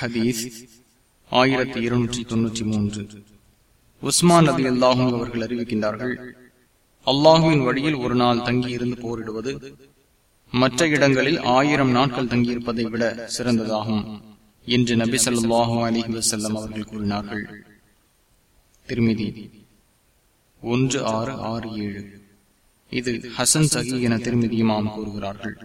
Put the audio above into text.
ஹதீஸ் ஆயிரத்தி இருநூற்றி தொன்னூற்றி மூன்று. உஸ்மான் நபி அல்லாஹும் அவர்கள் அறிவிக்கின்றார்கள் அல்லாஹுவின் வழியில் ஒரு நாள் தங்கியிருந்து போரிடுவது மற்ற இடங்களில் ஆயிரம் நாட்கள் தங்கியிருப்பதை விட சிறந்ததாகும் என்று நபி சொல்லாஹு அலிஹி வசல்லம் அவர்கள் கூறினார்கள். திருமிதி ஒன்று ஆறு ஆறு ஏழு. இது ஹசன் சகி என திருமதியுமாம் கூறுகிறார்கள்.